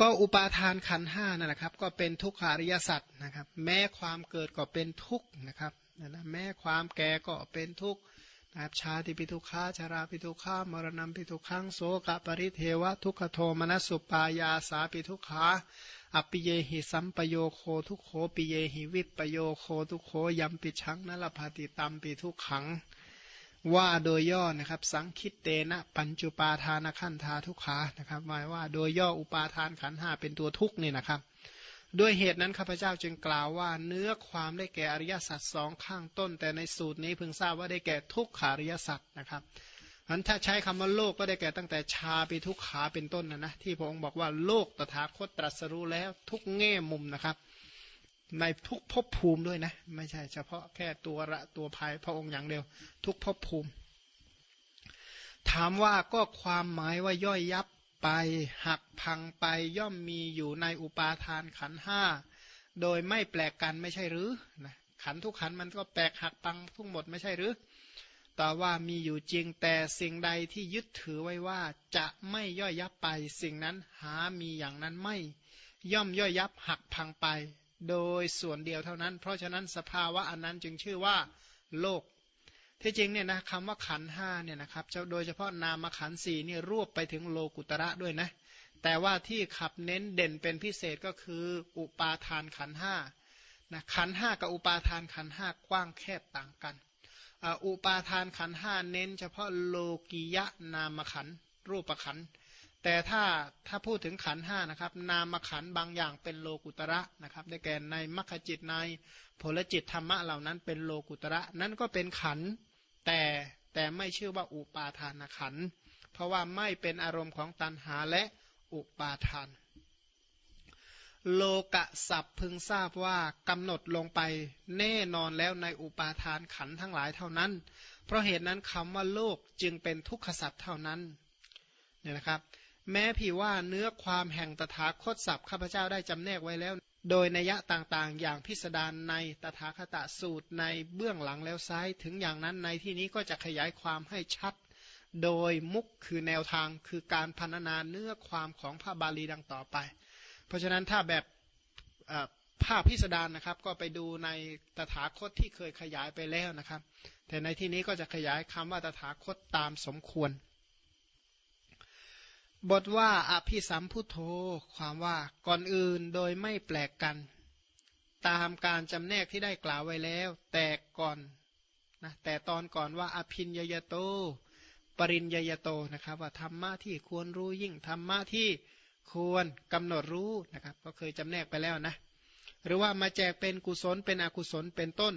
ก็อุปาทานขันห้านั่นแหละครับ ก็เป็นทุกขาริยสัตว์นะครับ แม้ความเกิดก็เป็นทุกข์นะครับนะแม้ความแก่ก็เป็นทุกข์นะครับชาติปิทุขาชาราปิทุขามรณะปิทุขังโสกปริเทวทุกขโทมนัสสุปายาสาปิทุขาอปิเยหิสัมปโยโคทุโขปิเยหิวิปโยโคทุโขยัมปิชังนลภาติตัมปิทุขัง ว่าโดยย่อนะครับ สังคิตเตนะ ปัญจุปาทานขันธาทุกขานะครับหมายว่าโดยย่ออุปาทานขันห้าเป็นตัวทุกนี่นะครับ ด้วยเหตุนั้นข้าพเจ้าจึงกล่าวว่าเนื้อความได้แก่อริยสัจสองข้างต้น แต่ในสูตรนี้เพิ่งทราบว่าได้แก่ทุกขาริยสัจนะครับอันถ้าใช้คำว่าโลกก็ได้แก่ตั้งแต่ชาไปทุกขาเป็นต้นนะนะที่พระองค์บอกว่าโลกตถาคตตรัสรู้แล้วทุกแง่มุมนะครับ ในทุกภพภูมิด้วยนะ ไม่ใช่เฉพาะแค่ตัวระตัวภายพระองค์อย่างเดียว ทุกภพภูมิ ถามว่าก็ความหมายว่าย่อยยับไป หักพังไปย่อมมีอยู่ในอุปาทานขันห้าโดยไม่แปลกกันไม่ใช่หรือนะขันทุกขันมันก็แปลกหักพังทุกหมดไม่ใช่หรือต่อว่ามีอยู่จริงแต่สิ่งใดที่ยึดถือไว้ว่าจะไม่ย่อยยับไป สิ่งนั้นหามีอย่างนั้นไม่ ย่อมย่อยยับหักพังไป โดยส่วนเดียวเท่านั้น เพราะฉะนั้นสภาวะอันนั้นจึงชื่อว่าโลก ที่จริงเนี่ยนะคำว่าขันห้าเนี่ยนะครับโดยเฉพาะนามขันสี่เนี่ยรวบไปถึงโลกุตระด้วยนะแต่ว่าที่ขับเน้นเด่นเป็นพิเศษก็คืออุปาทานขันห้านะขันห้ากับอุปาทานขันห้ากว้างแคบต่างกันอุปาทานขันห้าเน้นเฉพาะโลกิยะนามขันรูปขัน แต่ถ้าถ้าพูดถึงขันห้านะครับ นามขันบางอย่างเป็นโลกุตระนะครับ ได้แก่ในมรรคจิตในผลจิตธรรมะเหล่านั้นเป็นโลกุตระ นั่นก็เป็นขันแต่แต่ไม่ชื่อว่าอุปาทานขันเพราะว่าไม่เป็นอารมณ์ของตัณหาและอุปาทาน โลกะสับพึงทราบว่ากำหนดลงไปแน่นอนแล้วในอุปาทานขันทั้งหลายเท่านั้น เพราะเหตุนั้นคำว่าโลกจึงเป็นทุกขสัตว์เท่านั้นเนี่ยนะครับ แม้พี่ว่าเนื้อความแห่งตถาคตศัพท์ข้าพเจ้าได้จำแนกไว้แล้ว โดยนัยะต่างๆ อย่างพิสดารในตถาคตสูตรในเบื้องหลังแล้วซ้ายถึงอย่างนั้นในที่นี้ก็จะขยายความให้ชัด โดยมุกคือแนวทางคือการพันนาเนื้อความของพระบาลีดังต่อไป เพราะฉะนั้นถ้าแบบภาพพิสดารนะครับก็ไปดูในตถาคตที่เคยขยายไปแล้วนะครับ แต่ในที่นี้ก็จะขยายคำว่าตถาคตตามสมควร บทว่าอภิสัมพุทโธความว่าก่อนอื่นโดยไม่แปลกกัน ตามการจำแนกที่ได้กล่าวไว้แล้ว แต่ก่อนนะแต่ตอนก่อนว่าอภินยยโต ปริญยยโตนะครับว่าธรรมะที่ควรรู้ยิ่งธรรมะที่ควรกำหนดรู้นะครับก็เคยจำแนกไปแล้วนะ หรือว่ามาแจกเป็นกุศลเป็นอกุศลเป็นต้น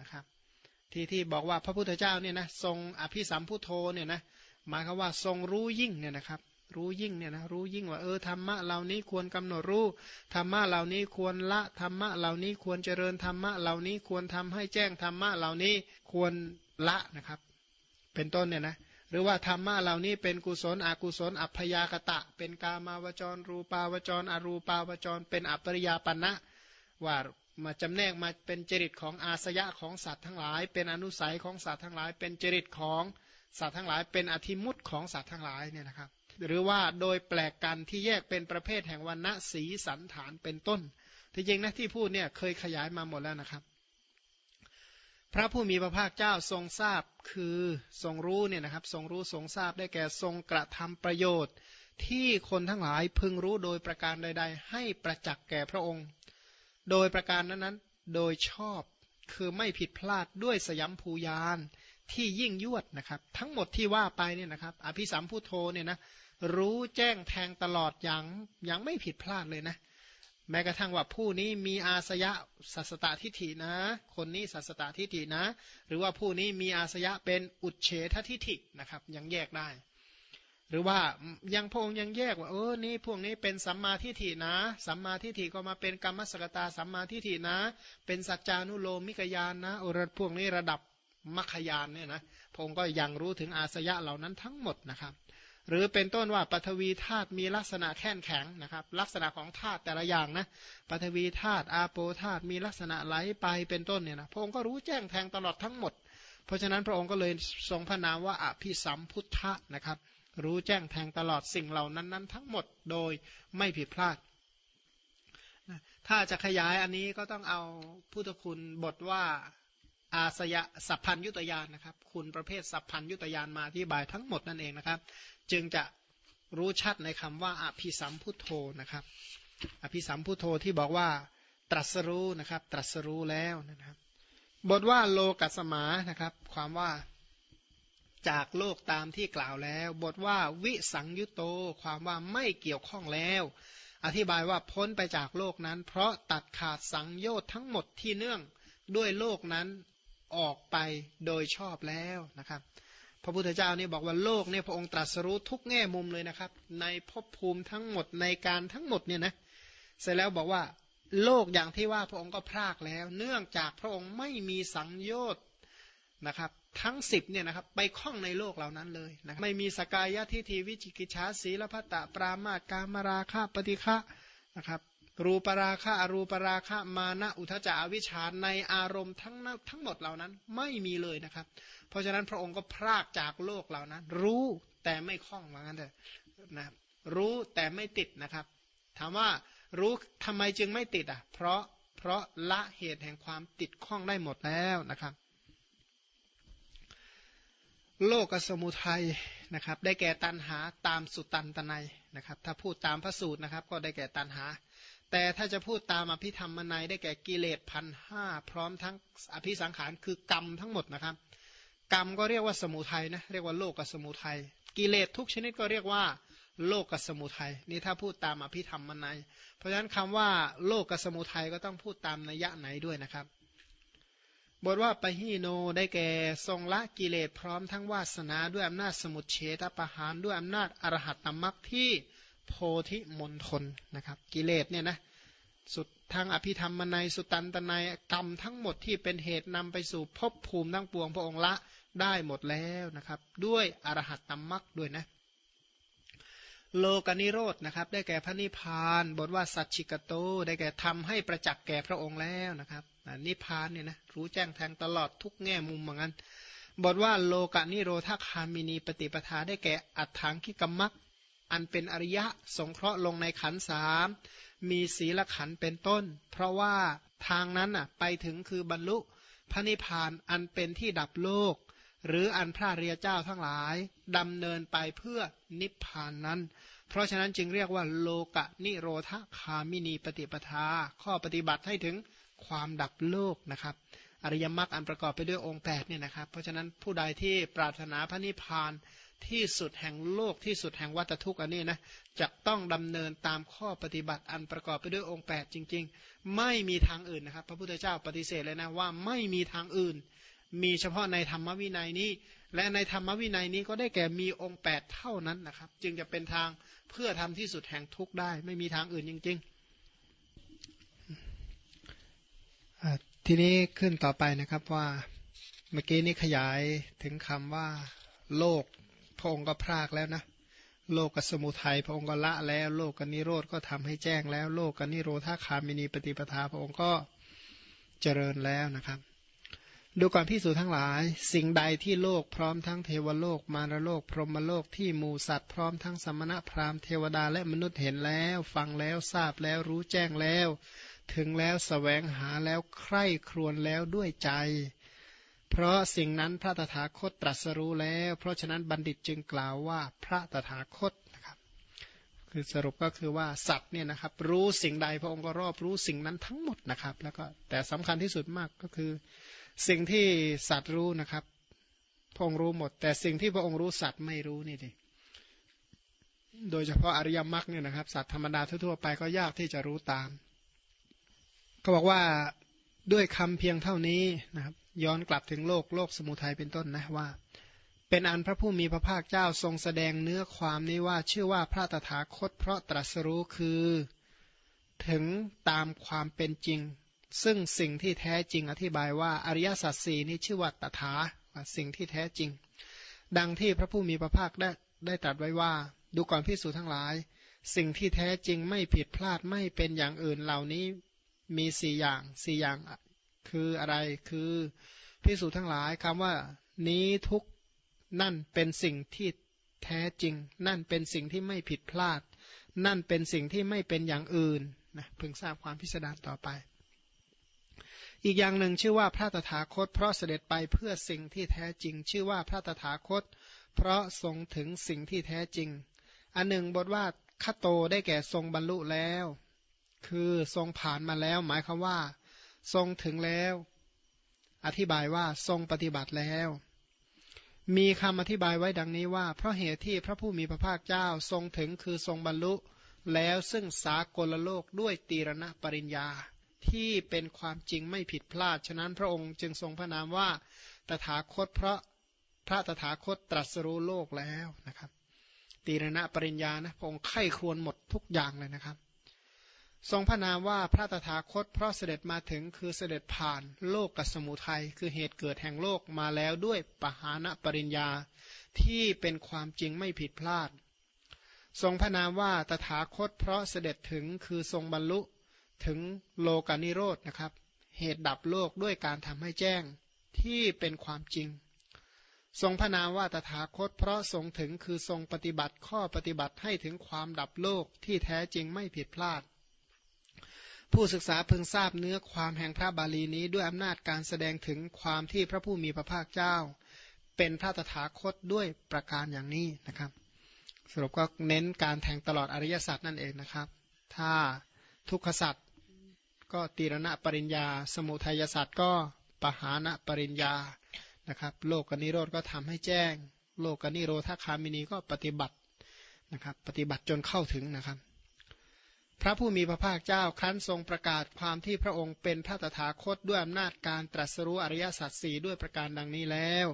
นะครับ ที่ที่บอกว่าพระพุทธเจ้าเนี่ยนะทรงอภิสัมพุทโธเนี่ยนะหมายความว่าทรงรู้ยิ่งเนี่ยนะครับ รู้ยิ่งเนี่ยนะรู้ยิ่งว่าเออธรรมะเหล่านี้ควรกำหนดรู้ธรรมะเหล่านี้ควรละธรรมะเหล่านี้ควรเจริญธรรมะเหล่านี้ควรทำให้แจ้งธรรมะเหล่านี้ควรละนะครับ เป็นต้นเนี่ยนะหรือว่าธรรมะเหล่านี้เป็นกุศลอกุศล อัพยากตะ เป็นกามาวจร รูปาวจร อรูปาวจร เป็นอัปริยาปัญนะว่ามาจำแนกมาเป็นจริตของอาสยะของสัตว์ทั้งหลาย เป็นอนุสัยของสัตว์ทั้งหลาย เป็นจริตของสัตว์ทั้งหลาย เป็นอธิมุตของสัตว์ทั้งหลายเนี่ยนะครับ หรือว่าโดยแปลกกันที่แยกเป็นประเภทแห่งวันณะสีสันฐานเป็นต้นที่จริงนะที่พูดเนี่ยเคยขยายมาหมดแล้วนะครับ พระผู้มีพระภาคเจ้าทรงทราบคือทรงรู้เนี่ยนะครับทรงรู้ทรงทราบได้แก่ทรงกระทำประโยชน์ ที่คนทั้งหลายพึงรู้โดยประการใด ๆ ให้ประจักษ์แก่พระองค์ โดยประการนั้นๆโดยชอบคือไม่ผิดพลาดด้วยสยามภูยานที่ยิ่งยวดนะครับ ทั้งหมดที่ว่าไปเนี่ยนะครับ อภิสัมพุทโธเนี่ยนะ รู้แจ้งแทงตลอดอย่างยังไม่ผิดพลาดเลยนะ แม้กระทั่งว่าผู้นี้มีอาสยะสัสตทิฏฐินะ คนนี้สัสตทิฏฐินะ หรือว่าผู้นี้มีอาสยะเป็นอุเฉททิฏฐินะครับ ยังแยกได้ หรือว่ายังพงยังแยกว่าเออนี่พวกนี้เป็นสัมมาทิฏฐินะ สัมมาทิฏฐิก็มาเป็นกรรมสกตาสัมมาทิฏฐินะ เป็นสัจจานุโลมิกยานนะโอรพวกนี้ระดับมัคคยานเนี่ยนะพงก็ยังรู้ถึงอาสยะเหล่านั้นทั้งหมดนะครับ หรือเป็นต้นว่าปฐวีธาตุมีลักษณะแข็งแข็งนะครับ ลักษณะของธาตุแต่ละอย่างนะปฐวีธาตุอาโปธาตุมีลักษณะไหลไปเป็นต้นเนี่ยนะพระองค์ก็รู้แจ้งแทงตลอดทั้งหมด เพราะฉะนั้นพระองค์ก็เลยทรงพระนามว่าอภิสัมพุทธะนะครับ รู้แจ้งแทงตลอดสิ่งเหล่านั้นนั้นทั้งหมดโดยไม่ผิดพลาดถ้าจะขยายอันนี้ก็ต้องเอาพุทธคุณบทว่าอาสยะสัพพัญยุตยานนะครับ คุณประเภทสัพพัญยุตยานมาที่บายทั้งหมดนั่นเองนะครับ จึงจะรู้ชัดในคำว่าอภิสัมพุทโธนะครับ อภิสัมพุทโธที่บอกว่าตรัสรู้นะครับ ตรัสรู้แล้วนะครับ บทว่าโลกัสมานะครับ ความว่าจากโลกตามที่กล่าวแล้ว บทว่าวิสังยุโต ความว่าไม่เกี่ยวข้องแล้ว อธิบายว่าพ้นไปจากโลกนั้น เพราะตัดขาดสังโยชน์ทั้งหมดที่เนื่องด้วยโลกนั้นออกไปโดยชอบแล้วนะครับ พระพุทธเจ้านี่บอกว่าโลกเนี่ยพระองค์ตรัสรู้ทุกแง่มุมเลยนะครับ ในภพภูมิทั้งหมดในการทั้งหมดเนี่ยนะเสร็จแล้วบอกว่าโลกอย่างที่ว่าพระองค์ก็พรากแล้ว เนื่องจากพระองค์ไม่มีสังโยชน์นะครับ ทั้งสิบเนี่ยนะครับไปคล้องในโลกเหล่านั้นเลยนะไม่มีสกายะทิฏฐิวิจิกิจฉาสีลพัตตะปรามาตกามราคะปฏิฆะนะครับ รูปราคะอรูปราคะมานะอุทจาวิชาในอารมณ์ทั้งทั้งหมดเหล่านั้นไม่มีเลยนะครับ เพราะฉะนั้นพระองค์ก็พรากจากโลกเหล่านั้น รู้แต่ไม่คล้องว่างั้นเถอะนะรู้แต่ไม่ติดนะครับ ถามว่ารู้ทำไมจึงไม่ติดอะ เพราะเพราะละเหตุแห่งความติดข้องได้หมดแล้วนะครับ โลกสมุทัยนะครับ ได้แก่ตันหาตามสุตันตนัยนะครับ ถ้าพูดตามพระสูตรนะครับ ก็ได้แก่ตันหา แต่ถ้าจะพูดตามอภิธรรมนัยได้แก่กิเลสพันห้าพร้อมทั้งอภิสังขารคือกรรมทั้งหมดนะครับ กรรมก็เรียกว่าสมุทัยนะเรียกว่าโลกกับสมุทัยกิเลสทุกชนิดก็เรียกว่าโลกกับสมุทัยนี่ถ้าพูดตามอภิธรรมนัยเพราะฉะนั้นคำว่าโลกกับสมุทัยก็ต้องพูดตามนัยยะไหนด้วยนะครับ บทว่าปหิโนได้แก่ทรงละกิเลสพร้อมทั้งวาสนาด้วยอำนาจสมุทเฉตประหารด้วยอำนาจอรหัตตมรักที่ โพธิมณฑลนะครับ กิเลสเนี่ยนะสุดทางอภิธรรมนัยสุตันตนัยกรรมทั้งหมดที่เป็นเหตุนำไปสู่ภพภูมิทั้งปวงพระองค์ละได้หมดแล้วนะครับ ด้วยอรหัตตมรักด้วยนะ โลกนิโรธนะครับ ได้แก่พระนิพพานบทว่าสัจฉิกโต ได้แก่ทำให้ประจักษ์แก่พระองค์แล้วนะครับนิพพานเนี่ยนะรู้แจ้งแทงตลอดทุกแง่มุมเหมือนกันบทว่าโลกานิโรธาคามินีปฏิปทาได้แก่อัฏฐานกิกมัก อันเป็นอริยะสงเคราะห์ลงในขันสามมีศีลขันเป็นต้น เพราะว่าทางนั้นอะไปถึงคือบรรลุพระนิพพานอันเป็นที่ดับโลก หรืออันพระเรียเจ้าทั้งหลายดำเนินไปเพื่อนิพพานนั้น เพราะฉะนั้นจึงเรียกว่าโลกะนิโรธคามินีปฏิปทา ข้อปฏิบัติให้ถึงความดับโลกนะครับ อริยมรรคอันประกอบไปด้วยองค์8เนี่ยนะครับ เพราะฉะนั้นผู้ใดที่ปรารถนาพระนิพพาน ที่สุดแห่งโลกที่สุดแห่งวัฏทุกข์อันนี้นะจะต้องดำเนินตามข้อปฏิบัติอันประกอบไปด้วยองค์ 8 จริง ๆ ไม่มีทางอื่นนะครับ พระพุทธเจ้าปฏิเสธเลยนะว่าไม่มีทางอื่น มีเฉพาะในธรรมวินัยนี้ และในธรรมวินัยนี้ก็ได้แก่มีองค์ 8 เท่านั้นนะครับ จึงจะเป็นทางเพื่อทำที่สุดแห่งทุกข์ได้ ไม่มีทางอื่นจริง ๆ ทีนี้ขึ้นต่อไปนะครับว่าเมื่อกี้นี้ขยายถึงคำว่าโลก พระองค์ก็พรากแล้วนะ โลกกับสมุทัยพระองค์ก็ละแล้ว โลกกับนิโรธก็ทำให้แจ้งแล้ว โลกกับนิโรธาคามินีปฏิปทาพระองค์ก็เจริญแล้วนะครับ ดูก่อนพิสูจทั้งหลาย สิ่งใดที่โลกพร้อมทั้งเทวโลกมารโลก พรหมโลกที่มูสัตว์พร้อมทั้งสมณะพราหมณ์เทวดาและมนุษย์เห็นแล้ว ฟังแล้วทราบแล้วรู้แจ้งแล้ว ถึงแล้วสแสวงหาแล้วใคร่ครวญแล้วด้วยใจ เพราะสิ่งนั้นพระตถาคตตรัสรู้แล้ว เพราะฉะนั้นบัณฑิตจึงกล่าวว่าพระตถาคตนะครับ คือสรุปก็คือว่าสัตว์เนี่ยนะครับ รู้สิ่งใดพระองค์ก็รอบรู้สิ่งนั้นทั้งหมดนะครับ แล้วก็แต่สำคัญที่สุดมากก็คือ สิ่งที่สัตว์รู้นะครับ พระองค์รู้หมด แต่สิ่งที่พระองค์รู้สัตว์ไม่รู้นี่ดิโดยเฉพาะอริยมรรคเนี่ยนะครับ สัตว์ธรรมดาทั่วๆไปก็ยากที่จะรู้ตามก็บอกว่าด้วยคำเพียงเท่านี้นะครับ ย้อนกลับถึงโลกโลกสมุทัยเป็นต้นนะว่า เป็นอันพระผู้มีพระภาคเจ้าทรงแสดงเนื้อความนี้ว่าชื่อว่าพระตถาคต เพราะตรัสรู้คือ ถึงตามความเป็นจริง ซึ่งสิ่งที่แท้จริงอธิบายว่าอริยสัจสี่นี้ชื่อว่าตถาว่าสิ่งที่แท้จริง ดังที่พระผู้มีพระภาคได้ได้ตรัสไว้ว่า ดูก่อนพิสูจทั้งหลาย สิ่งที่แท้จริงไม่ผิดพลาดไม่เป็นอย่างอื่นเหล่านี้มีสี่อย่างสี่อย่าง คืออะไรคือพิสูจน์ทั้งหลายคำว่า นี้ทุกนั่นเป็นสิ่งที่แท้จริง นั่นเป็นสิ่งที่ไม่ผิดพลาด นั่นเป็นสิ่งที่ไม่เป็นอย่างอื่นนะเพิ่งทราบความพิสดารต่อไป อีกอย่างหนึ่งชื่อว่าพระตถาคต เพราะเสด็จไปเพื่อสิ่งที่แท้จริง ชื่อว่าพระตถาคต เพราะทรงถึงสิ่งที่แท้จริง อันหนึ่งบทว่าคโตได้แก่ทรงบรรลุแล้ว คือทรงผ่านมาแล้ว หมายควาว่า ทรงถึงแล้ว อธิบายว่าทรงปฏิบัติแล้ว มีคำอธิบายไว้ดังนี้ว่า เพราะเหตุที่พระผู้มีพระภาคเจ้าทรงถึงคือทรงบรรลุ แล้วซึ่งสากลโลกด้วยตีรณปริญญา ที่เป็นความจริงไม่ผิดพลาด ฉะนั้นพระองค์จึงทรงพระนามว่าตถาคตเพราะพระตถาคตตรัสรู้โลกแล้วนะครับตีรณปริญญานะพระองค์ไข้ครวนหมดทุกอย่างเลยนะครับ ทรงพระนามว่าพระตถาคตเพราะเสด็จมาถึงคือเสด็จผ่านโลกกัสมุทัยคือเหตุเกิดแห่งโลกมาแล้วด้วยปหานปริญญาที่เป็นความจริงไม่ผิดพลาด ทรงพระนามว่าตถาคตเพราะเสด็จถึงคือทรงบรรลุถึงโลกานิโรธนะครับ เหตุดับโลกด้วยการทำให้แจ้งที่เป็นความจริง ทรงพระนามว่าตถาคตเพราะทรงถึงคือทรงปฏิบัติข้อปฏิบัติให้ถึงความดับโลกที่แท้จริงไม่ผิดพลาด ผู้ศึกษาพึงทราบเนื้อความแห่งพระบาลีนี้ด้วยอำนาจการแสดงถึงความที่พระผู้มีพระภาคเจ้า เป็นพระตถาคตด้วยประการอย่างนี้นะครับ สรุปก็เน้นการแทงตลอดอริยสัจนั่นเองนะครับ ถ้าทุกขสัจก็ตีรณะปริญญา สมุทัยสัจก็ปหานะปริญญานะครับ โลกกนิโรธก็ทำให้แจ้ง โลกกนิโรธคามินีก็ปฏิบัตินะครับ ปฏิบัติจนเข้าถึงนะครับ พระผู้มีพระภาคเจ้าครั้นทรงประกาศความที่พระองค์เป็นพระตถาคตด้วยอำนาจการตรัสรู้อริยสัจสี่ด้วยประการดังนี้แล้ว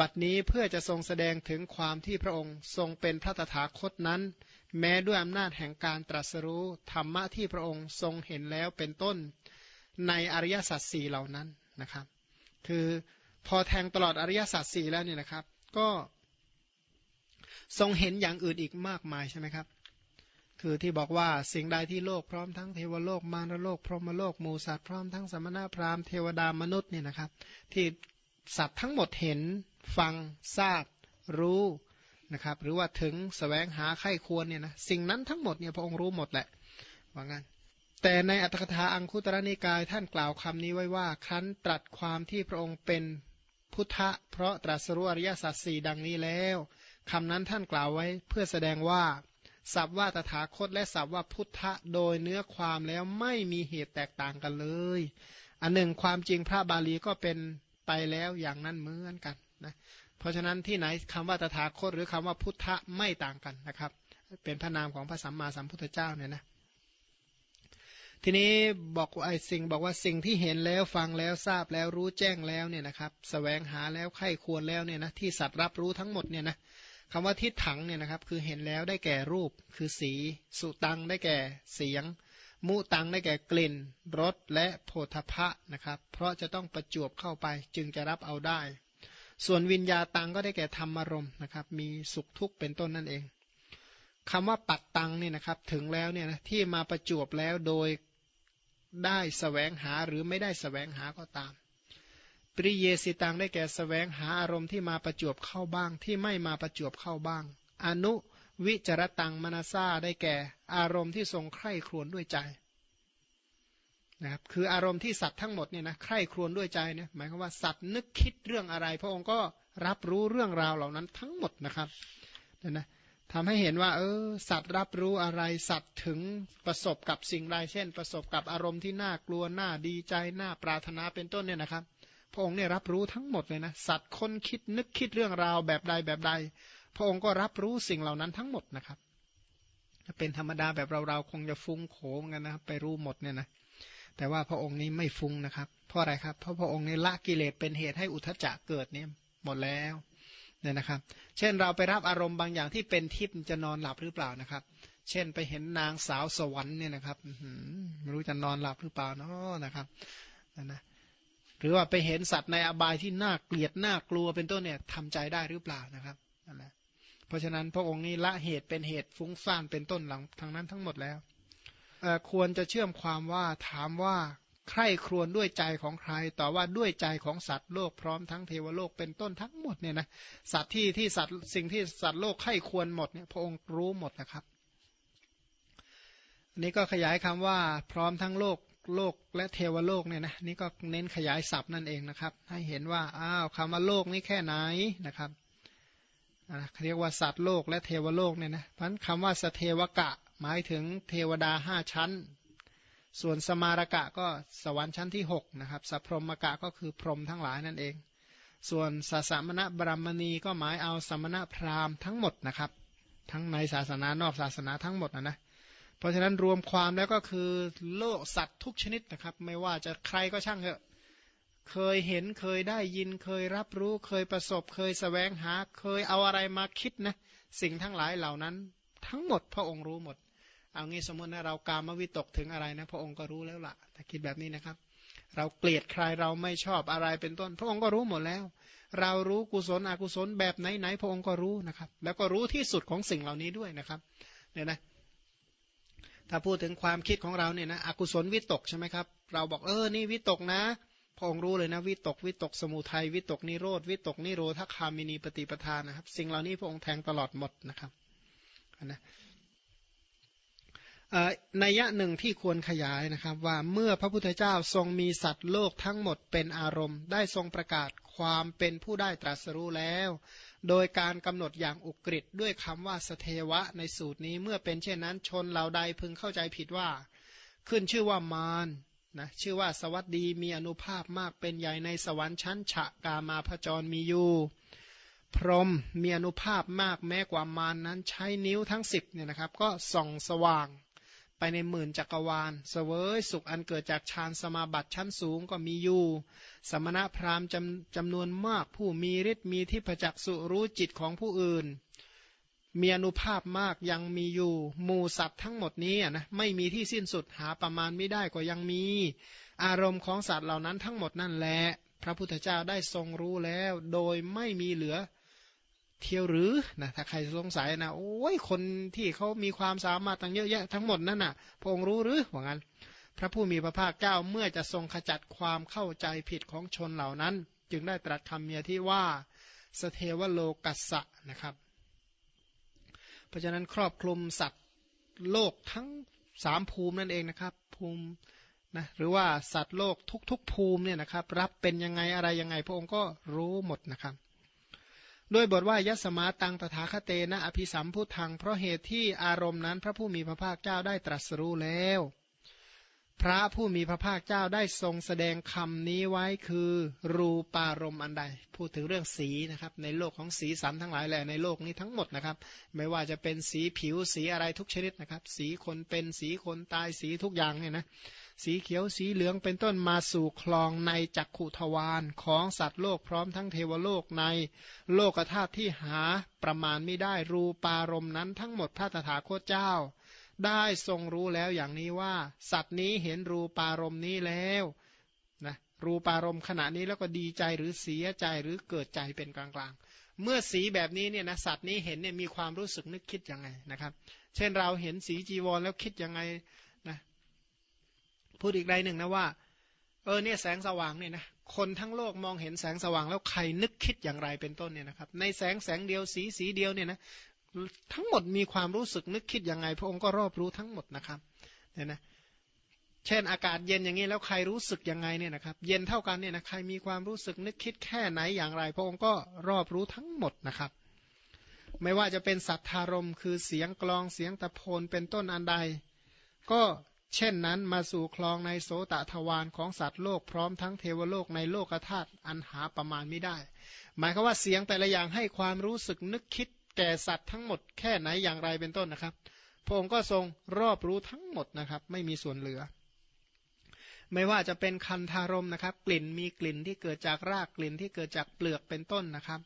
บัดนี้เพื่อจะทรงแสดงถึงความที่พระองค์ทรงเป็นพระตถาคตนั้น แม้ด้วยอำนาจแห่งการตรัสรู้ธรรมะที่พระองค์ทรงเห็นแล้วเป็นต้น ในอริยสัจสี่เหล่านั้นนะครับ คือพอแทงตลอดอริยสัจสี่แล้วเนี่ยนะครับ ก็ทรงเห็นอย่างอื่นอีกมากมายใช่ไหมครับ คือที่บอกว่าสิ่งใดที่โลกพร้อมทั้งเทวโลกมารโลก พรหมโลกหมูสัตว์พร้อมทั้งสมณะพราหมณ์เทวดามนุษย์เนี่ยนะครับ ที่สัตว์ทั้งหมดเห็น ฟังทราบ รู้นะครับ หรือว่าถึงสแสวงหาไข้ควรเนี่ยนะสิ่งนั้นทั้งหมดเนี่ยพระองค์รู้หมดแหละว่างั้นแต่ในอัตถกถาอังคุตรนิกายท่านกล่าวคำนี้ไว้ว่า ครั้นตรัสความที่พระองค์เป็นพุทธะ เพราะตรัสรู้อริยสัจสี่ดังนี้แล้วคำนั้นท่านกล่าวไว้เพื่อแสดงว่า สับว่าตถาคตและสับว่าพุทธะโดยเนื้อความแล้วไม่มีเหตุแตกต่างกันเลย อันหนึ่งความจริงพระบาลีก็เป็นไปแล้วอย่างนั้นเหมือนกันนะเพราะฉะนั้นที่ไหนคำว่าตถาคตหรือคำว่าพุทธะไม่ต่างกันนะครับ เป็นพระนามของพระสัมมาสัมพุทธเจ้าเนี่ยนะทีนี้บอกไอ้สิ่งบอกว่าสิ่งที่เห็นแล้วฟังแล้วทราบแล้วรู้แจ้งแล้วเนี่ยนะครับสแสวงหาแล้วไข้ควรแล้วเนี่ยนะที่สัตว์รับรู้ทั้งหมดเนี่ยนะ คำว่าทิฏฐังเนี่ยนะครับคือเห็นแล้วได้แก่รูปคือสี สุตังได้แก่เสียง มุตังได้แก่กลิ่นรสและโพธพะนะครับ เพราะจะต้องประจวบเข้าไปจึงจะรับเอาได้ ส่วนวิญญาตังก็ได้แก่ธรรมารมณ์นะครับ มีสุขทุกข์เป็นต้นนั่นเองคำว่าปัดตังเนี่ยนะครับถึงแล้วเนี่ยนะที่มาประจวบแล้วโดยได้สแสวงหาหรือไม่ได้สแสวงหาก็ตาม ปริเยสิตังได้แก่สแสวงหาอารมณ์ที่มาประจวบเข้าบ้าง ที่ไม่มาประจวบเข้าบ้าง อนุวิจรตังมนาซาได้แก่ อารมณ์ที่ทรงใคร่ครวญด้วยใจนะครับคืออารมณ์ที่สัตว์ทั้งหมดเนี่ยนะใคร่ครวญด้วยใจเนี่ยหมายความว่าสัตว์นึกคิดเรื่องอะไร พระองค์ก็รับรู้เรื่องราวเหล่านั้นทั้งหมดนะครับเนี่ยนะทำให้เห็นว่า เออ สัตว์รับรู้อะไรสัตว์ถึงประสบกับสิ่งใดเช่น ประสบกับอารมณ์ที่น่ากลัวน่าดีใจน่าปรารถนาเป็นต้นเนี่ยนะครับ พระองค์เนี่ยรับรู้ทั้งหมดเลยนะสัตว์คนคิดนึกคิดเรื่องราวแบบใดแบบใด พระองค์ก็รับรู้สิ่งเหล่านั้นทั้งหมดนะครับเป็นธรรมดาแบบเราเราคงจะฟุ้งโขงกันนะไปรู้หมดเนี่ยนะแต่ว่าพระองค์นี้ไม่ฟุ้งนะครับ เพราะอะไรครับ เพราะพระองค์นี้ละกิเลสเป็นเหตุให้อุทจจะเกิดเนี่ยหมดแล้วเนี่ยนะครับ เช่นเราไปรับอารมณ์บางอย่างที่เป็นทิพย์จะนอนหลับหรือเปล่านะครับ เช่นไปเห็นนางสาวสวรรค์เนี่ยนะครับไม่รู้จะนอนหลับหรือเปล่าเนาะนะครับนะ หรือว่าไปเห็นสัตว์ในอบายที่น่าเกลียดน่ากลัวเป็นต้นเนี่ยทำใจได้หรือเปล่านะครับนั่นแหละเพราะฉะนั้นพระองค์นี้ละเหตุเป็นเหตุฟุ้งซ่านเป็นต้นหลังทางนั้นทั้งหมดแล้วควรจะเชื่อมความว่าถามว่าใคร่ครวญด้วยใจของใครต่อว่าด้วยใจของสัตว์โลกพร้อมทั้งเทวโลกเป็นต้นทั้งหมดเนี่ยนะสัตว์ที่ที่สัตว์สิ่งที่สัตว์โลกใคร่ควรหมดเนี่ยพระองค์รู้หมดนะครับ อันนี้ก็ขยายคำว่าพร้อมทั้งโลก โลกและเทวโลกเนี่ยนะนี่ก็เน้นขยายศัพท์นั่นเองนะครับ ให้เห็นว่าอ้าวคำว่าโลกนี่แค่ไหนนะครับเรียกว่าสัตว์โลกและเทวโลกเนี่ยนะเพราะคำว่าสเทวกะ หมายถึงเทวดาห้าชั้น ส่วนสมารกะก็สวรรค์ชั้นที่6นะครับสัพพรมกะก็คือพรหมทั้งหลายนั่นเอง ส่วนศาสมณะบรมณีก็หมายเอาสมณะพราหมณ์ทั้งหมดนะครับ ทั้งในศาสนานอกศาสนาทั้งหมดนะนะ เพราะฉะนั้นรวมความแล้วก็คือโลกสัตว์ทุกชนิดนะครับ ไม่ว่าจะใครก็ช่างเถอะเคยเห็นเคยได้ยินเคยรับรู้เคยประสบ เคยสแสวงหา เคยเอาอะไรมาคิดนะสิ่งทั้งหลายเหล่านั้น ทั้งหมดพระองค์รู้หมด เอางี้สมมตินะเรากามวิตกถึงอะไรนะ พระองค์ก็รู้แล้วละ่ะถ้าคิดแบบนี้นะครับ เราเกลียดใครเราไม่ชอบอะไรเป็นต้น พระองค์ก็รู้หมดแล้ว เรารู้กุศลอกุศลแบบไหนไหนพระองค์ก็รู้นะครับ แล้วก็รู้ที่สุดของสิ่งเหล่านี้ด้วยนะครับเนี่ยนะ ถ้าพูดถึงความคิดของเราเนี่ยนะอกุศลวิตกใช่ไหมครับ เราบอกเออนี่วิตกนะพระองค์รู้เลยนะวิตกวิตกสมุทัยวิตกนิโรธวิตกนิโรธคามินีปฏิปทานนะครับ สิ่งเหล่านี้พระองค์แทงตลอดหมดนะครับนะในยะหนึ่งที่ควรขยายนะครับ ว่าเมื่อพระพุทธเจ้าทรงมีสัตว์โลกทั้งหมดเป็นอารมณ์ ได้ทรงประกาศความเป็นผู้ได้ตรัสรู้แล้ว โดยการกำหนดอย่างอุกฤษด้วยคำว่าสเทวะในสูตรนี้เมื่อเป็นเช่นนั้นชนเหล่าใดพึงเข้าใจผิดว่า ขึ้นชื่อว่ามารนะชื่อว่าสวัสดีมีอนุภาพมากเป็นใหญ่ในสวรรค์ชั้นฉะกามาพจรมีอยู่พรหมมีอนุภาพมากแม้กว่ามารนนั้นใช้นิ้วทั้งสิบเนี่ยนะครับ ก็ส่องสว่าง ไปในหมื่นจักรวาลเสวยสุขอันเกิดจากฌานสมาบัติชั้นสูงก็มีอยู่ สมณะพราหมณ์จำจำนวนมากผู้มีฤทธิ์มีที่ประจักษ์สุรู้จิตของผู้อื่น มีอนุภาพมากยังมีอยู่หมู่สัตว์ทั้งหมดนี้นะไม่มีที่สิ้นสุดหาประมาณไม่ได้ก็ยังมี อารมณ์ของสัตว์เหล่านั้นทั้งหมดนั่นแหละพระพุทธเจ้าได้ทรงรู้แล้ว โดยไม่มีเหลือ เที่ยวหรือนะถ้าใครสงสัยนะโอ้ยคนที่เขามีความสามารถตั้งเยอะแยะทั้งหมดนั่นน่ะพระองค์รู้หรือว่างั้น พระผู้มีพระภาคเจ้าเมื่อจะทรงขจัดความเข้าใจผิดของชนเหล่านั้น จึงได้ตรัสคำเมียที่ว่าสเทวโลกัสสะนะครับ เพราะฉะนั้นครอบคลุมสัตว์โลกทั้งสามภูมินั่นเองนะครับภูมินะหรือว่าสัตว์โลกทุกๆภูมิเนี่ยนะครับ รับเป็นยังไงอะไรยังไง พระองค์ก็รู้หมดนะครับ ด้วยบทว่ายสมาตังตถาคเตนะอภิสัมพุทธัง เพราะเหตุที่อารมณ์นั้นพระผู้มีพระภาคเจ้าได้ตรัสรู้แล้ว พระผู้มีพระภาคเจ้าได้ทรงแสดงคำนี้ไว้คือ รูปารมณ์อันใด พูดถึงเรื่องสีนะครับในโลกของสีสันทั้งหลายแหละในโลกนี้ทั้งหมดนะครับ ไม่ว่าจะเป็นสีผิวสีอะไรทุกชนิดนะครับ สีคนเป็นสีคนตายสีทุกอย่างเนี่ยนะ สีเขียวสีเหลืองเป็นต้นมาสู่คลองในจักขุทวารของสัตว์โลกพร้อมทั้งเทวโลกในโลกธาตุที่หาประมาณไม่ได้รูปารมณ์นั้นทั้งหมดพระตถาคตเจ้า ได้ทรงรู้แล้วอย่างนี้ว่า สัตว์นี้เห็นรูปารมณ์นี้แล้วนะรูปารมณ์ขณะนี้แล้วก็ดีใจหรือเสียใจหรือเกิดใจเป็นกลางๆ เมื่อสีแบบนี้เนี่ยนะสัตว์นี้เห็นเนี่ยมีความรู้สึกนึกคิดยังไงนะครับ เช่นเราเห็นสีจีวรแล้วคิดยังไง พูดอีกใดหนึ่งนะว่า เออเนี่ยแสงสว่างเนี่ยนะคนทั้งโลกมองเห็นแสงสว่างแล้วใครนึกคิดอย่างไรเป็นต้นเนี่ยนะครับ ในแสงแสงเดียวสีสีเดียวเนี่ยนะทั้งหมดมีความรู้สึกนึกคิดยังไง พระองค์ก็รอบรู้ทั้งหมดนะครับเนี่ยนะเช่นอากาศเย็นอย่างนี้แล้วใครรู้สึกยังไงเนี่ยนะครับ เย็นเท่ากันเนี่ยนะใครมีความรู้สึกนึกคิดแค่ไหนอย่างไร พระองค์ก็รอบรู้ทั้งหมดนะครับ ไม่ว่าจะเป็นสัทธารมคือเสียงกลองเสียงตะโพนเป็นต้นอันใด ก็ เช่นนั้นมาสู่คลองในโสตทวารของสัตว์โลกพร้อมทั้งเทวโลกในโลกธาตุอันหาประมาณไม่ได้ หมายคือว่าเสียงแต่ละอย่างให้ความรู้สึกนึกคิดแก่สัตว์ทั้งหมดแค่ไหนอย่างไรเป็นต้นนะครับ พระองค์ก็ทรงรอบรู้ทั้งหมดนะครับ ไม่มีส่วนเหลือ ไม่ว่าจะเป็นคันธารมนะครับ กลิ่นมีกลิ่นที่เกิดจากรากกลิ่นที่เกิดจากเปลือกเป็นต้นนะครับ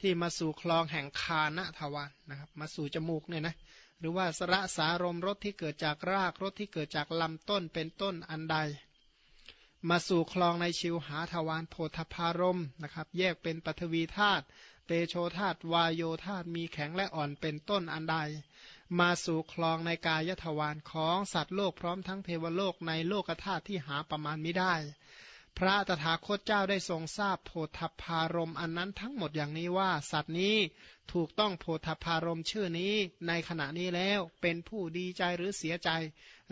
ที่มาสู่คลองแห่งคานะทวารนะครับ มาสู่จมูกเนี่ยนะ หรือว่าสระสารมรสที่เกิดจากรากรสที่เกิดจากลำต้นเป็นต้นอันใด มาสู่คลองในชิวหาทวารโพธพารมนะครับ แยกเป็นปฐวีธาตุเตโชธาตุวายโยธาตุมีแข็งและอ่อนเป็นต้นอันใด มาสู่คลองในกายทวารของสัตว์โลกพร้อมทั้งเทวโลกในโลกธาตุที่หาประมาณไม่ได้ พระตถาคตเจ้าได้ทรงทราบโพธพารมอันนั้นทั้งหมดอย่างนี้ว่า สัตว์นี้ถูกต้องโพธพารมชื่อนี้ในขณะนี้แล้วเป็นผู้ดีใจหรือเสียใจ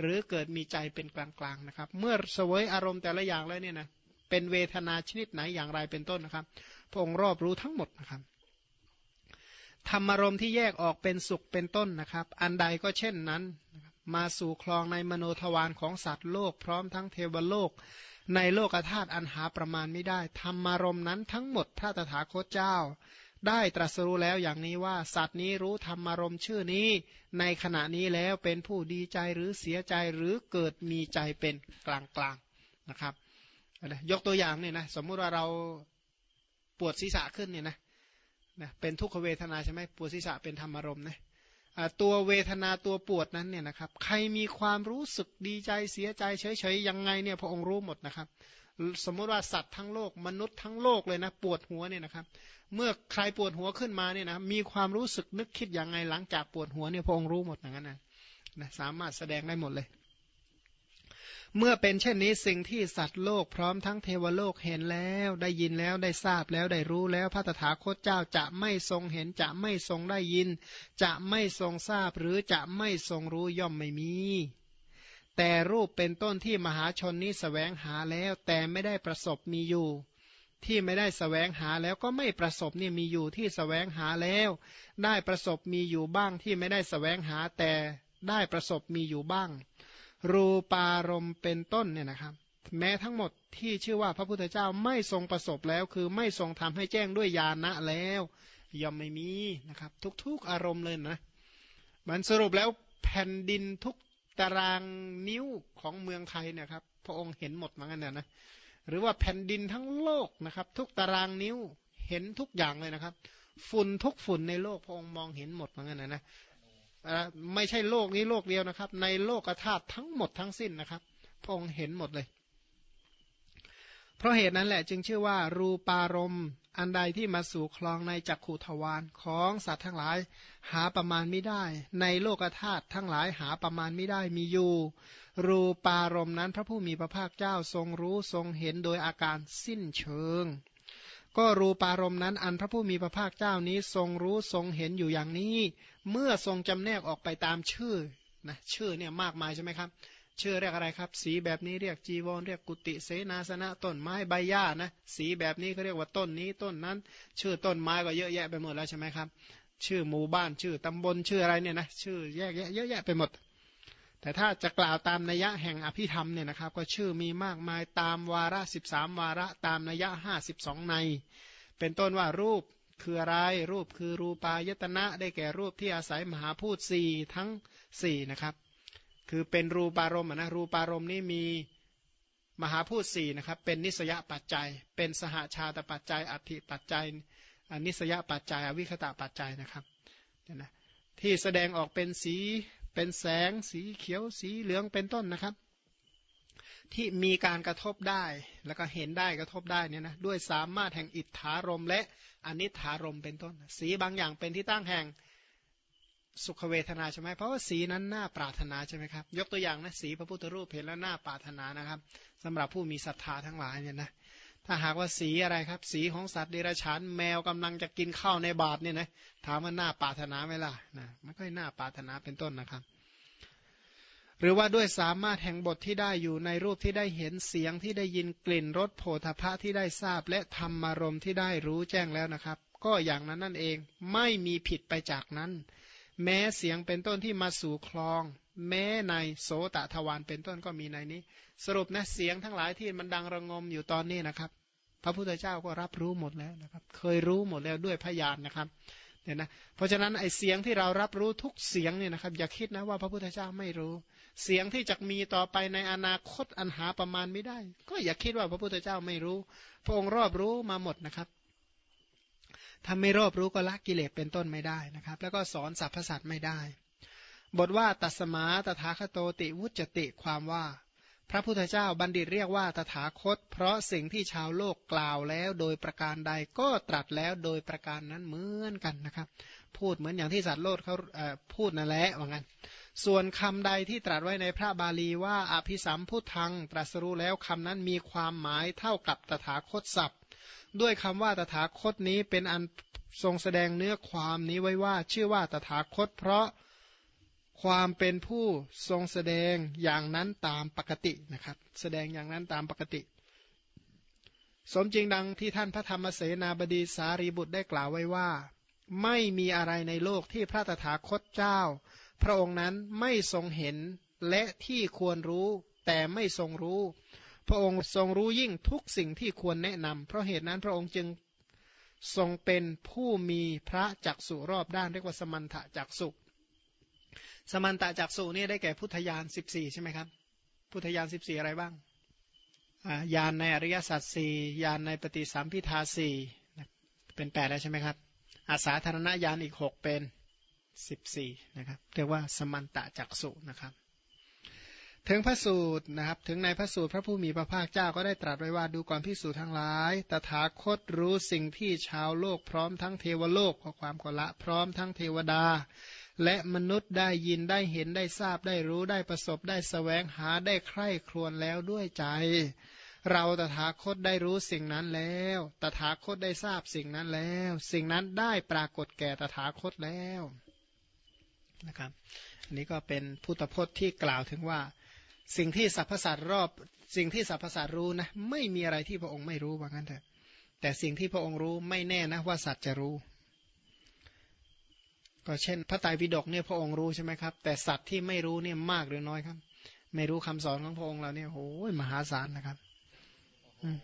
หรือเกิดมีใจเป็นกลางๆนะครับ เมื่อเสวยอารมณ์แต่ละอย่างแล้วเนี่ยนะเป็นเวทนาชนิดไหนอย่างไรเป็นต้นนะครับ พระองค์รอบรู้ทั้งหมดนะครับธรรมารมณ์ที่แยกออกเป็นสุขเป็นต้นนะครับ อันใดก็เช่นนั้น มาสู่คลองในมโนทวารของสัตว์โลกพร้อมทั้งเทวโลก ในโลกธาตุอันหาประมาณไม่ได้ธรรมารมณ์นั้นทั้งหมดพระตถาคตเจ้า ได้ตรัสรู้แล้วอย่างนี้ว่า สัตว์นี้รู้ธรรมารมณ์ชื่อนี้ ในขณะนี้แล้วเป็นผู้ดีใจหรือเสียใจหรือเกิดมีใจเป็นกลางๆนนะครับยกตัวอย่างเนี่ยนะสมมุติว่าเราปวดศีรษะขึ้นเนี่ยนะนะเป็นทุกขเวทนาใช่ไหมปวดศีรษะเป็นธรรมารมณ์นะ ตัวเวทนาตัวปวดนั้นเนี่ยนะครับ ใครมีความรู้สึกดีใจเสียใจเฉยๆยังไงเนี่ยพระองค์รู้หมดนะครับ สมมติว่าสัตว์ทั้งโลกมนุษย์ทั้งโลกเลยนะปวดหัวเนี่ยนะครับ เมื่อใครปวดหัวขึ้นมาเนี่ยนะมีความรู้สึกนึกคิดยังไงหลังจากปวดหัวเนี่ยพระองค์รู้หมดอย่างนั้นนะนะสามารถแสดงได้หมดเลย เมื่อเป็นเช่นนี้สิ่งที่สัตว์โลกพร้อมทั้งเทวโลกเห็นแล้วได้ยินแล้วได้ทราบแล้วได้รู้แล้วพระตถาคตเจ้าจะไม่ทรงเห็นจะไม่ทรงได้ยิน จะไม่ทรงทราบหรือจะไม่ทรงรู้ย่อมไม่มี แต่รูปเป็นต้นที่มหาชนนี้สแสวงหาแล้วแต่ไม่ได้ประสบมีอยู่ ที่ไม่ได้สแสวงหาแล้วก็ไม่ประสบเนี่ยมีอยู่ที่สแสวงหาแล้ว ได้ประสบมีอยู่บ้างที่ไม่ได้สแสวงหาแต่ได้ประสบมีอยู่บ้าง รูปารมณ์เป็นต้นเนี่ยนะครับแม้ทั้งหมดที่ชื่อว่าพระพุทธเจ้าไม่ทรงประสบแล้ว คือไม่ทรงทำให้แจ้งด้วยญาณะแล้วย่อมไม่มีนะครับ ทุกๆอารมณ์เลยนะมันสรุปแล้วแผ่นดินทุกตารางนิ้วของเมืองไทยเนี่ยครับ พระองค์เห็นหมดเหมือนกันนะหรือว่าแผ่นดินทั้งโลกนะครับ ทุกตารางนิ้วเห็นทุกอย่างเลยนะครับ ฝุ่นทุกฝุ่นในโลกพระองค์มองเห็นหมดเหมือนกันนะนะ ไม่ใช่โลกนี้โลกเดียวนะครับ ในโลกธาตุทั้งหมดทั้งสิ้นนะครับ พระองค์เห็นหมดเลย เพราะเหตุนั้นแหละจึงชื่อว่า รูปารมณ์อันใดที่มาสู่คลองในจักขุทวารของสัตว์ทั้งหลายหาประมาณไม่ได้ ในโลกธาตุทั้งหลายหาประมาณไม่ได้มีอยู่ รูปารมณ์นั้นพระผู้มีพระภาคเจ้าทรงรู้ทรงเห็นโดยอาการสิ้นเชิง ก็รูปารมณ์นั้นอันพระผู้มีพระภาคเจ้านี้ทรงรู้ทรงเห็นอยู่อย่างนี้ เมื่อทรงจำแนกออกไปตามชื่อนะชื่อเนี่ยมากมายใช่ไหมครับ ชื่อเรียกอะไรครับ สีแบบนี้เรียกจีวรเรียกกุติเสนาสนะต้นไม้ใบหญ้านะสีแบบนี้เขาเรียกว่าต้นนี้ต้นนั้น ชื่อต้นไม้ก็เยอะแยะไปหมดแล้วใช่ไหมครับ ชื่อหมู่บ้านชื่อตำบลชื่ออะไรเนี่ยนะชื่อแยกแยะเยอะแยะไปหมด แต่ถ้าจะกล่าวตามนัยยะแห่งอภิธรรมเนี่ยนะครับ ก็ชื่อมีมากมายตามวาระสิบสามวาระตามนัยยะห้าสิบสองใน เป็นต้นว่ารูป คืออะไร รูปคือรูปายตนะได้แก่รูปที่อาศัยมหาพูดสี่ทั้งสี่นะครับ คือเป็นรูปารมณ์นะรูปารมณ์นี้มีมหาพูดสี่นะครับ เป็นนิสยปัจจัย เป็นสหชาตปัจจัยอธิปัจจัยนิสยปัจจัย อวิคตะปัจจัยนะครับนะที่แสดงออกเป็นสีเป็นแสง สีเขียวสีเหลืองเป็นต้นนะครับ ที่มีการกระทบได้ แล้วก็เห็นได้กระทบได้เนี่ยนะด้วยสามารถแห่งอิทธารมและอนิธารมเป็นต้น สีบางอย่างเป็นที่ตั้งแห่งสุขเวทนาใช่ไหมเพราะว่าสีนั้นน่าปรารถนาใช่ไหมครับ ยกตัวอย่างนะสีพระพุทธรูปเห็นแล้วน่าปรารถนานะครับสำหรับผู้มีศรัทธาทั้งหลายเนี่ยนะถ้าหากว่าสีอะไรครับ สีของสัตว์เดรัจฉานแมวกำลังจะกินข้าวในบาตรเนี่ยนะถามว่าน่าปรารถนาไหมล่ะนะไม่ค่อยน่าปรารถนาเป็นต้นนะครับ หรือว่าด้วยสามารถแห่งบทที่ได้อยู่ในรูปที่ได้เห็นเสียงที่ได้ยินกลิ่นรสโผฏฐะที่ได้ทราบ และธรรมารมที่ได้รู้แจ้งแล้วนะครับ ก็อย่างนั้นนั่นเองไม่มีผิดไปจากนั้น แม้เสียงเป็นต้นที่มาสู่คลอง แม้ในโสตทวารเป็นต้นก็มีในนี้ สรุปนะเสียงทั้งหลายที่มันดังระงมอยู่ตอนนี้นะครับ พระพุทธเจ้าก็รับรู้หมดแล้วนะครับ เคยรู้หมดแล้วด้วยพยานนะครับ เนี่ยนะเพราะฉะนั้นไอเสียงที่เรารับรู้ทุกเสียงเนี่ยนะครับ อย่าคิดนะว่าพระพุทธเจ้าไม่รู้ เสียงที่จะมีต่อไปในอนาคตอันหาประมาณไม่ได้ ก็อย่าคิดว่าพระพุทธเจ้าไม่รู้ พระองค์รอบรู้มาหมดนะครับถ้าไม่รอบรู้ก็ละกิเลสเป็นต้นไม่ได้นะครับ แล้วก็สอนสรรพสัตว์ไม่ได้ บทว่าตัสมาตถาคโตติวุจติความว่า พระพุทธเจ้าบัณฑิตเรียกว่าตถาคต เพราะสิ่งที่ชาวโลกกล่าวแล้ว โดยประการใดก็ตรัสแล้วโดยประการนั้นเหมือนกันนะครับ พูดเหมือนอย่างที่สัตว์โลกเขาพูดนั่นแหละว่างั้นส่วนคำใดที่ตรัสไว้ในพระบาลีว่าอภิสัมพุทธังตรัสรู้แล้วคำนั้นมีความหมายเท่ากับตถาคตศัพท์ ด้วยคำว่าตถาคตนี้เป็นอันทรงแสดงเนื้อความนี้ไว้ว่าชื่อว่าตถาคต เพราะ ความเป็นผู้ทรงแสดงอย่างนั้นตามปกตินะครับ แสดงอย่างนั้นตามปกติ สมจริงดังที่ท่านพระธรรมเสนาบดีสารีบุตรได้กล่าวไว้ว่า ไม่มีอะไรในโลกที่พระตถาคตเจ้า พระองค์นั้นไม่ทรงเห็นและที่ควรรู้ แต่ไม่ทรงรู้ พระองค์ทรงรู้ยิ่งทุกสิ่งที่ควรแนะนำเพราะเหตุนั้นพระองค์จึงทรงเป็นผู้มีพระจักสุรอบด้านเรียกว่าสมันทะจักสุ สมันตะจักสุนี่ได้แก่พุทธญาณสิบสี่ใช่ไหมครับ พุทธญาณสิบสี่อะไรบ้างญาณในอริยสัจสี่ญาณในปฏิสัมพิทาสี่เป็นแปดแล้วใช่ไหมครับ อาสาธารณญาณอีกหกเป็นสิบสี่นะครับ เรียกว่าสมันตะจักสุนะครับ ถึงพระสูตรนะครับ ถึงในพระสูตรพระผู้มีพระภาคเจ้าก็ได้ตรัสไว้ว่าดูก่อนพิสูจทั้งหลาย ตถาคตรู้สิ่งที่ชาวโลกพร้อมทั้งเทวโลกขอความกละพร้อมทั้งเทวดา และมนุษย์ได้ยินได้เห็นได้ทราบได้รู้ได้ประสบได้สแสวงหาได้ใคร่ครวญแล้วด้วยใจ เราตถาคตได้รู้สิ่งนั้นแล้ว ตถาคตได้ทราบสิ่งนั้นแล้ว สิ่งนั้นได้ปรากฏแก่ตถาคตแล้วนะครับอันนี้ก็เป็นพุทธพจน์ที่กล่าวถึงว่า สิ่งที่สรรพสัตว์รอบ สิ่งที่สรรพสัตว์รู้นะไม่มีอะไรที่พระองค์ไม่รู้ว่างั้นเถอะแต่สิ่งที่พระองค์รู้ไม่แน่นะว่าสัตว์จะรู้ ก็เช่น พระไตรปิฎกเนี่ยพระองค์รู้ใช่ไหมครับ แต่สัตว์ที่ไม่รู้เนี่ยมากหรือน้อยครับ ไม่รู้คำสอนของพระองค์เราเนี่ยโอ้ยมหาศาลนะครับอืม